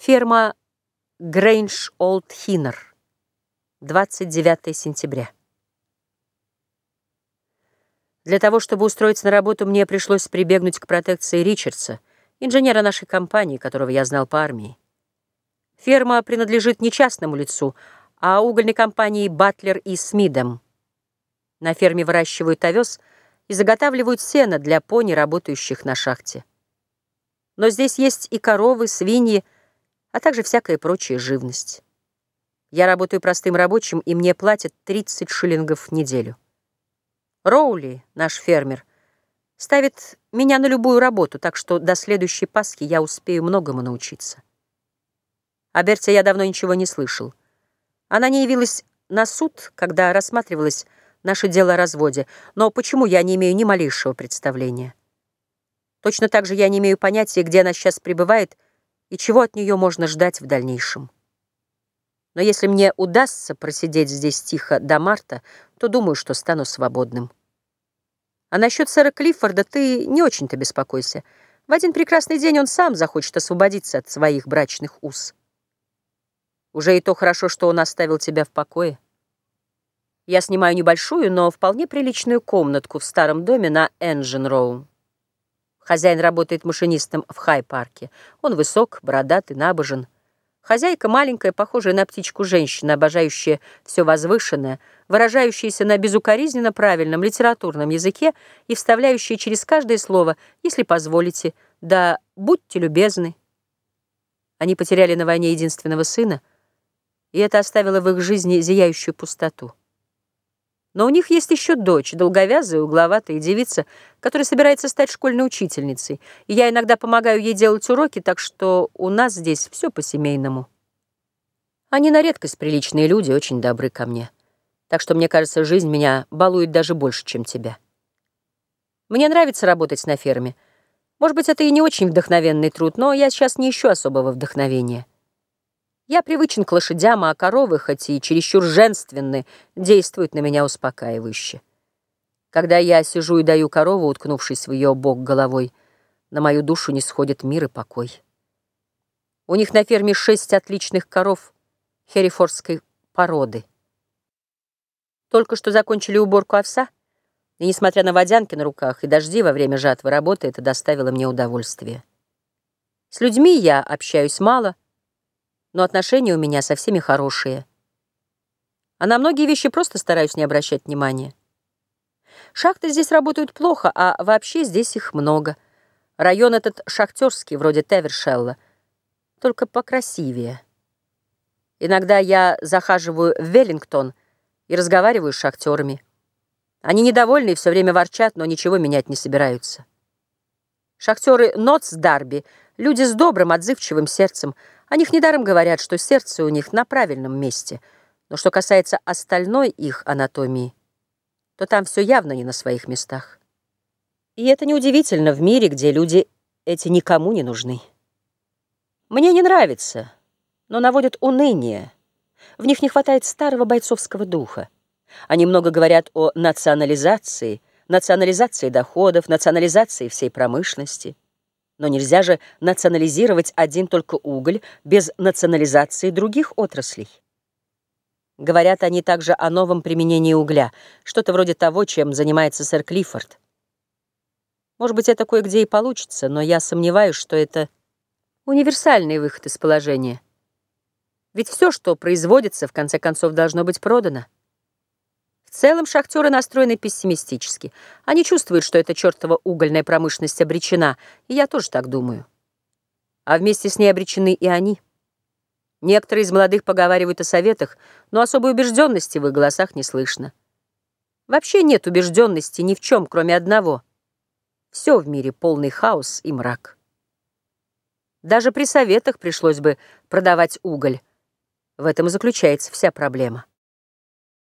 Ферма Грейндж Олд Хиннер. 29 сентября. Для того, чтобы устроиться на работу, мне пришлось прибегнуть к протекции Ричардса, инженера нашей компании, которого я знал по армии. Ферма принадлежит не частному лицу, а угольной компании «Батлер и Смидом». На ферме выращивают овес и заготавливают сено для пони, работающих на шахте. Но здесь есть и коровы, свиньи, а также всякая прочая живность. Я работаю простым рабочим, и мне платят 30 шиллингов в неделю. Роули, наш фермер, ставит меня на любую работу, так что до следующей Пасхи я успею многому научиться. О Берте я давно ничего не слышал. Она не явилась на суд, когда рассматривалось наше дело о разводе, но почему я не имею ни малейшего представления. Точно так же я не имею понятия, где она сейчас пребывает и чего от нее можно ждать в дальнейшем. Но если мне удастся просидеть здесь тихо до марта, то думаю, что стану свободным. А насчет сэра Клиффорда ты не очень-то беспокойся. В один прекрасный день он сам захочет освободиться от своих брачных уз. Уже и то хорошо, что он оставил тебя в покое. Я снимаю небольшую, но вполне приличную комнатку в старом доме на Энджин-Роу. Хозяин работает машинистом в Хай-парке. Он высок, бородатый, набожен. Хозяйка маленькая, похожая на птичку женщина, обожающая все возвышенное, выражающаяся на безукоризненно правильном литературном языке и вставляющая через каждое слово «если позволите», да «будьте любезны». Они потеряли на войне единственного сына, и это оставило в их жизни зияющую пустоту. Но у них есть еще дочь, долговязая, угловатая девица, которая собирается стать школьной учительницей. И я иногда помогаю ей делать уроки, так что у нас здесь все по-семейному. Они на редкость приличные люди, очень добры ко мне. Так что, мне кажется, жизнь меня балует даже больше, чем тебя. Мне нравится работать на ферме. Может быть, это и не очень вдохновенный труд, но я сейчас не ищу особого вдохновения. Я привычен к лошадям, а коровы, хоть и чересчур женственны, действуют на меня успокаивающе. Когда я сижу и даю корову, уткнувшись в ее бок головой, на мою душу не сходит мир и покой. У них на ферме шесть отличных коров херифордской породы. Только что закончили уборку овса, и, несмотря на водянки на руках и дожди во время жатвы работы, это доставило мне удовольствие. С людьми я общаюсь мало — но отношения у меня со всеми хорошие. А на многие вещи просто стараюсь не обращать внимания. Шахты здесь работают плохо, а вообще здесь их много. Район этот шахтерский, вроде Тевершелла, только покрасивее. Иногда я захаживаю в Веллингтон и разговариваю с шахтерами. Они недовольны и все время ворчат, но ничего менять не собираются. Шахтеры Нотс Дарби — люди с добрым, отзывчивым сердцем — о них недаром говорят, что сердце у них на правильном месте, но что касается остальной их анатомии, то там все явно не на своих местах. И это неудивительно в мире, где люди эти никому не нужны. Мне не нравится, но наводят уныние. В них не хватает старого бойцовского духа. Они много говорят о национализации, национализации доходов, национализации всей промышленности. Но нельзя же национализировать один только уголь без национализации других отраслей. Говорят они также о новом применении угля, что-то вроде того, чем занимается сэр Клиффорд. Может быть, это кое-где и получится, но я сомневаюсь, что это универсальный выход из положения. Ведь все, что производится, в конце концов, должно быть продано. В целом шахтеры настроены пессимистически. Они чувствуют, что эта чертова угольная промышленность обречена, и я тоже так думаю. А вместе с ней обречены и они. Некоторые из молодых поговаривают о советах, но особой убежденности в их голосах не слышно. Вообще нет убежденности ни в чем, кроме одного. Все в мире полный хаос и мрак. Даже при советах пришлось бы продавать уголь. В этом и заключается вся проблема.